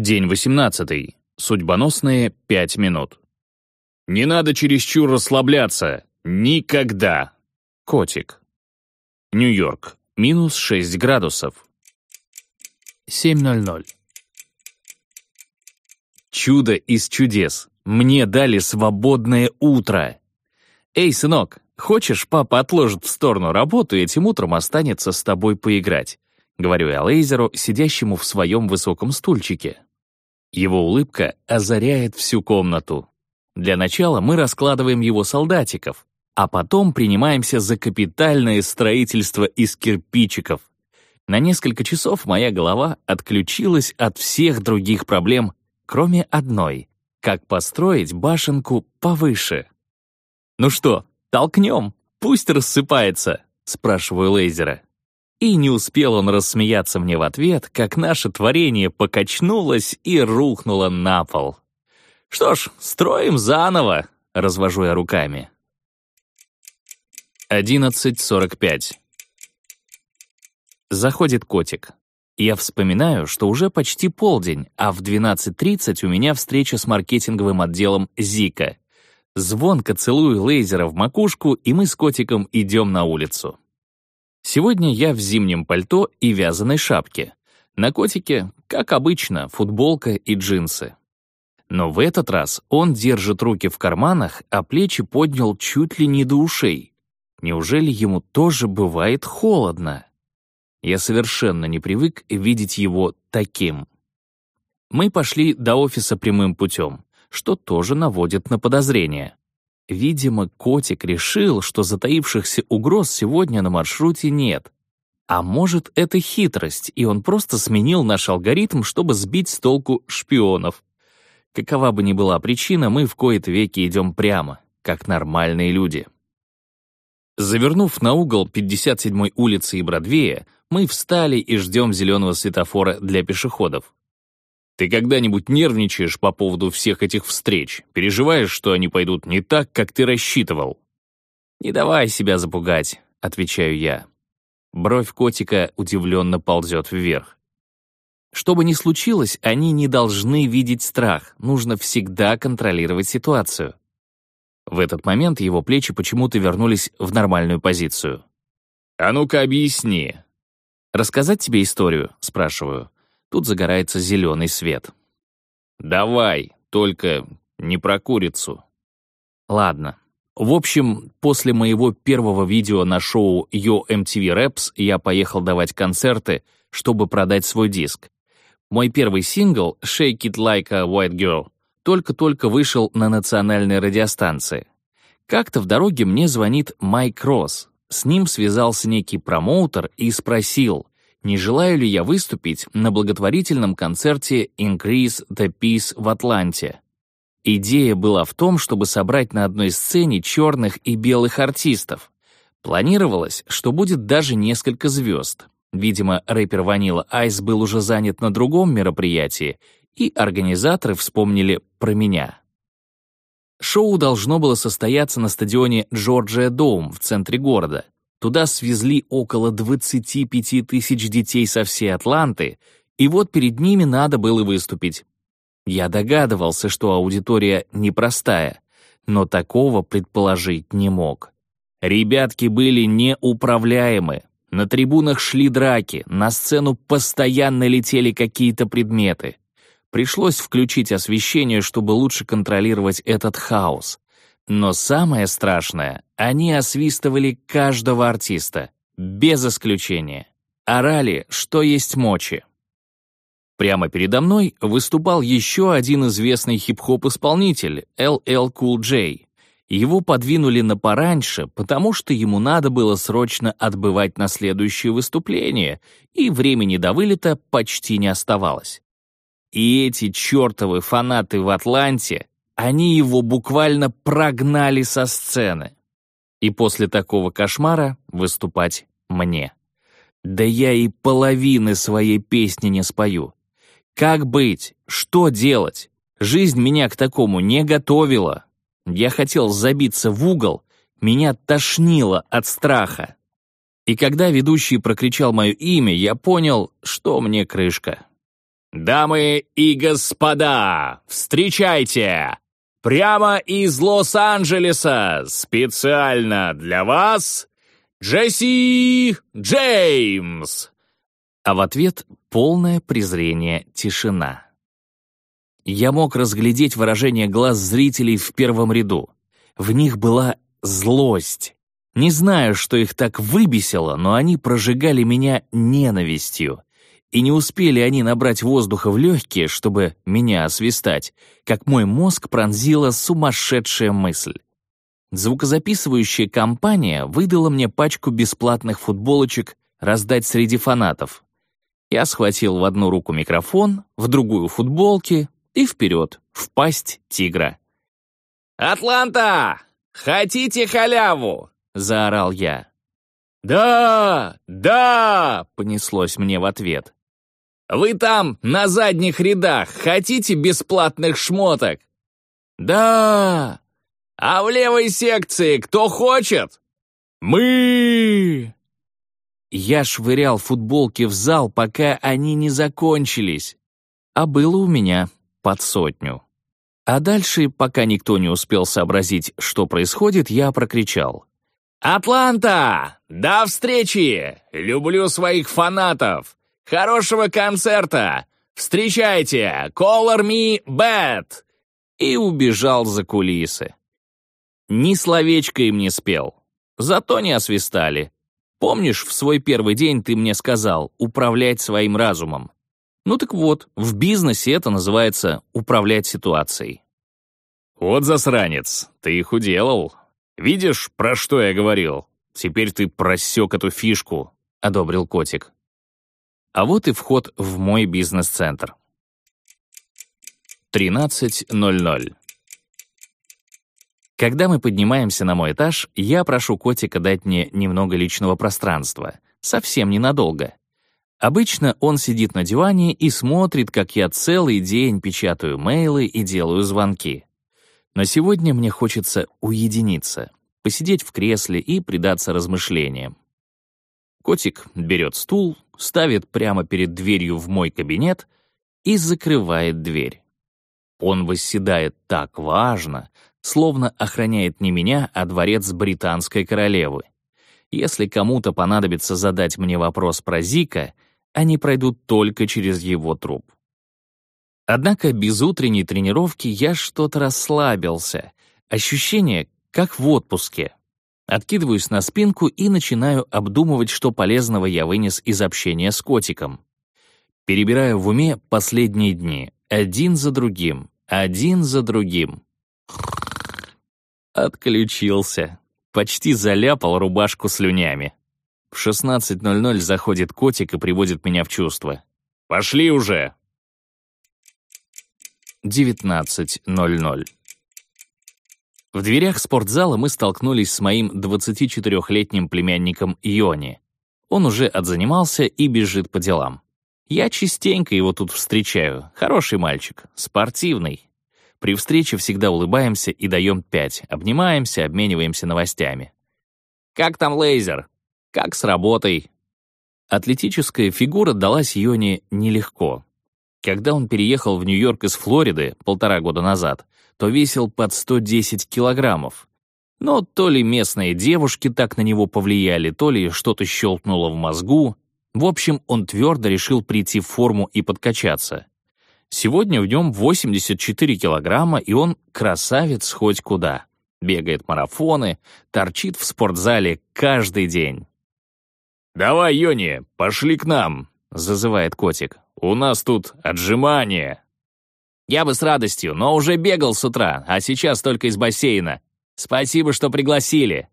День 18. Судьбоносные 5 минут. Не надо чересчур расслабляться. Никогда. Котик. Нью-Йорк. Минус 6 градусов. 7.00. Чудо из чудес. Мне дали свободное утро. Эй, сынок, хочешь, папа отложит в сторону работу и этим утром останется с тобой поиграть? Говорю я Лейзеру, сидящему в своем высоком стульчике. Его улыбка озаряет всю комнату. Для начала мы раскладываем его солдатиков, а потом принимаемся за капитальное строительство из кирпичиков. На несколько часов моя голова отключилась от всех других проблем, кроме одной — как построить башенку повыше. «Ну что, толкнем, пусть рассыпается», — спрашиваю Лейзера. И не успел он рассмеяться мне в ответ, как наше творение покачнулось и рухнуло на пол. «Что ж, строим заново», — развожу я руками. 11.45. Заходит котик. Я вспоминаю, что уже почти полдень, а в 12.30 у меня встреча с маркетинговым отделом «Зика». Звонко целую лейзера в макушку, и мы с котиком идем на улицу. Сегодня я в зимнем пальто и вязаной шапке. На котике, как обычно, футболка и джинсы. Но в этот раз он держит руки в карманах, а плечи поднял чуть ли не до ушей. Неужели ему тоже бывает холодно? Я совершенно не привык видеть его таким. Мы пошли до офиса прямым путем, что тоже наводит на подозрение. Видимо, котик решил, что затаившихся угроз сегодня на маршруте нет. А может, это хитрость, и он просто сменил наш алгоритм, чтобы сбить с толку шпионов. Какова бы ни была причина, мы в кои-то веки идем прямо, как нормальные люди. Завернув на угол 57-й улицы и Бродвея, мы встали и ждем зеленого светофора для пешеходов. Ты когда-нибудь нервничаешь по поводу всех этих встреч? Переживаешь, что они пойдут не так, как ты рассчитывал?» «Не давай себя запугать», — отвечаю я. Бровь котика удивленно ползет вверх. Что бы ни случилось, они не должны видеть страх, нужно всегда контролировать ситуацию. В этот момент его плечи почему-то вернулись в нормальную позицию. «А ну-ка объясни». «Рассказать тебе историю?» — спрашиваю. Тут загорается зеленый свет. «Давай, только не про курицу». Ладно. В общем, после моего первого видео на шоу Yo MTV Raps я поехал давать концерты, чтобы продать свой диск. Мой первый сингл «Shake It Like a White Girl» только-только вышел на национальной радиостанции. Как-то в дороге мне звонит Майк Росс. С ним связался некий промоутер и спросил, не желаю ли я выступить на благотворительном концерте Increase the Peace в Атланте. Идея была в том, чтобы собрать на одной сцене черных и белых артистов. Планировалось, что будет даже несколько звезд. Видимо, рэпер Ванила Айс был уже занят на другом мероприятии, и организаторы вспомнили про меня. Шоу должно было состояться на стадионе Джорджия Доум в центре города — Туда свезли около 25 тысяч детей со всей Атланты, и вот перед ними надо было выступить. Я догадывался, что аудитория непростая, но такого предположить не мог. Ребятки были неуправляемы. На трибунах шли драки, на сцену постоянно летели какие-то предметы. Пришлось включить освещение, чтобы лучше контролировать этот хаос. Но самое страшное, они освистывали каждого артиста, без исключения. Орали, что есть мочи. Прямо передо мной выступал еще один известный хип-хоп-исполнитель, LL Cool J. Его подвинули на пораньше, потому что ему надо было срочно отбывать на следующее выступление, и времени до вылета почти не оставалось. И эти чертовы фанаты в Атланте они его буквально прогнали со сцены. И после такого кошмара выступать мне. Да я и половины своей песни не спою. Как быть? Что делать? Жизнь меня к такому не готовила. Я хотел забиться в угол, меня тошнило от страха. И когда ведущий прокричал мое имя, я понял, что мне крышка. дамы и господа, встречайте! Прямо из Лос-Анджелеса, специально для вас, Джесси Джеймс!» А в ответ полное презрение тишина. Я мог разглядеть выражение глаз зрителей в первом ряду. В них была злость. Не знаю, что их так выбесило, но они прожигали меня ненавистью. И не успели они набрать воздуха в легкие, чтобы меня освистать, как мой мозг пронзила сумасшедшая мысль. Звукозаписывающая компания выдала мне пачку бесплатных футболочек раздать среди фанатов. Я схватил в одну руку микрофон, в другую футболки и вперед, в пасть тигра. «Атланта! Хотите халяву?» — заорал я. «Да! Да!» — понеслось мне в ответ. «Вы там, на задних рядах, хотите бесплатных шмоток?» «Да!» «А в левой секции кто хочет?» «Мы!» Я швырял футболки в зал, пока они не закончились. А было у меня под сотню. А дальше, пока никто не успел сообразить, что происходит, я прокричал. «Атланта! До встречи! Люблю своих фанатов! Хорошего концерта! Встречайте! Color me bad!» И убежал за кулисы. Ни словечко им не спел. Зато не освистали. Помнишь, в свой первый день ты мне сказал управлять своим разумом? Ну так вот, в бизнесе это называется управлять ситуацией. Вот засранец, ты их уделал. Видишь, про что я говорил? Теперь ты просек эту фишку, одобрил котик. А вот и вход в мой бизнес-центр. 13.00. Когда мы поднимаемся на мой этаж, я прошу котика дать мне немного личного пространства. Совсем ненадолго. Обычно он сидит на диване и смотрит, как я целый день печатаю мейлы и делаю звонки. Но сегодня мне хочется уединиться, посидеть в кресле и предаться размышлениям. Котик берет стул, ставит прямо перед дверью в мой кабинет и закрывает дверь. Он восседает так важно, словно охраняет не меня, а дворец британской королевы. Если кому-то понадобится задать мне вопрос про Зика, они пройдут только через его труп. Однако без утренней тренировки я что-то расслабился. Ощущение, как в отпуске. Откидываюсь на спинку и начинаю обдумывать, что полезного я вынес из общения с котиком. Перебираю в уме последние дни, один за другим, один за другим. Отключился. Почти заляпал рубашку слюнями. В 16.00 заходит котик и приводит меня в чувство. «Пошли уже!» 19.00 В дверях спортзала мы столкнулись с моим 24-летним племянником Йони. Он уже отзанимался и бежит по делам. Я частенько его тут встречаю. Хороший мальчик, спортивный, при встрече всегда улыбаемся и даем пять, обнимаемся, обмениваемся новостями. «Как там лейзер? Как с работой?» Атлетическая фигура далась Йоне нелегко. Когда он переехал в Нью-Йорк из Флориды полтора года назад, то весил под 110 килограммов. Но то ли местные девушки так на него повлияли, то ли что-то щелкнуло в мозгу. В общем, он твердо решил прийти в форму и подкачаться. Сегодня в нем 84 килограмма, и он красавец хоть куда. Бегает марафоны, торчит в спортзале каждый день. «Давай, Йони, пошли к нам», — зазывает котик. «У нас тут отжимания». «Я бы с радостью, но уже бегал с утра, а сейчас только из бассейна. Спасибо, что пригласили».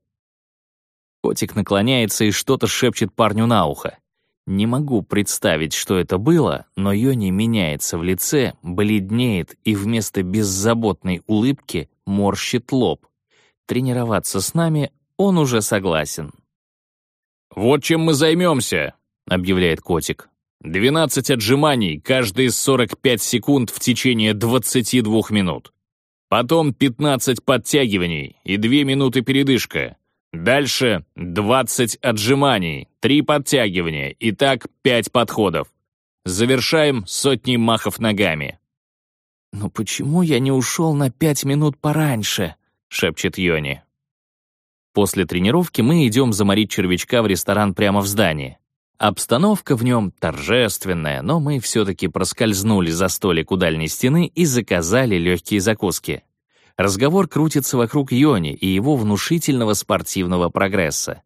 Котик наклоняется и что-то шепчет парню на ухо. Не могу представить, что это было, но Йони меняется в лице, бледнеет и вместо беззаботной улыбки морщит лоб. Тренироваться с нами он уже согласен. «Вот чем мы займемся», — объявляет котик. «12 отжиманий, каждые 45 секунд в течение 22 минут. Потом 15 подтягиваний и 2 минуты передышка. Дальше 20 отжиманий, 3 подтягивания, и так 5 подходов. Завершаем сотней махов ногами». «Но почему я не ушел на пять минут пораньше?» — шепчет Йони. После тренировки мы идем заморить червячка в ресторан прямо в здании. Обстановка в нем торжественная, но мы все-таки проскользнули за столик у дальней стены и заказали легкие закуски. Разговор крутится вокруг Йони и его внушительного спортивного прогресса.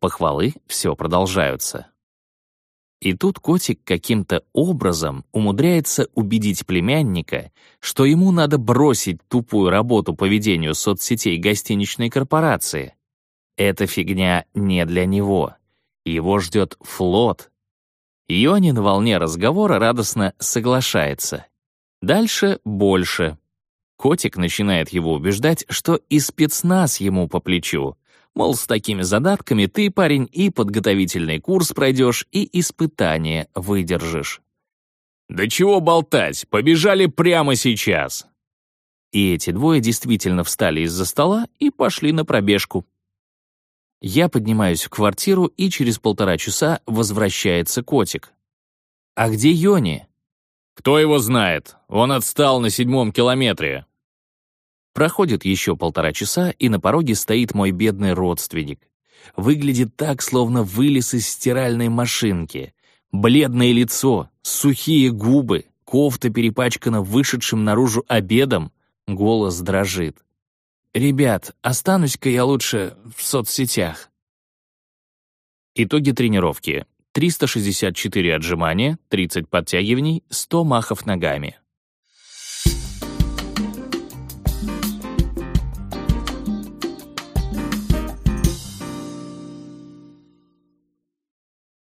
Похвалы все продолжаются. И тут котик каким-то образом умудряется убедить племянника, что ему надо бросить тупую работу по ведению соцсетей гостиничной корпорации. Эта фигня не для него. Его ждет флот. Йони на волне разговора радостно соглашается. Дальше больше. Котик начинает его убеждать, что и спецназ ему по плечу. Мол, с такими задатками ты, парень, и подготовительный курс пройдешь, и испытание выдержишь. «Да чего болтать, побежали прямо сейчас!» И эти двое действительно встали из-за стола и пошли на пробежку. Я поднимаюсь в квартиру, и через полтора часа возвращается котик. «А где Йони?» «Кто его знает? Он отстал на седьмом километре». Проходит еще полтора часа, и на пороге стоит мой бедный родственник. Выглядит так, словно вылез из стиральной машинки. Бледное лицо, сухие губы, кофта перепачкана вышедшим наружу обедом, голос дрожит. «Ребят, останусь-ка я лучше в соцсетях». Итоги тренировки. 364 отжимания, 30 подтягиваний, 100 махов ногами.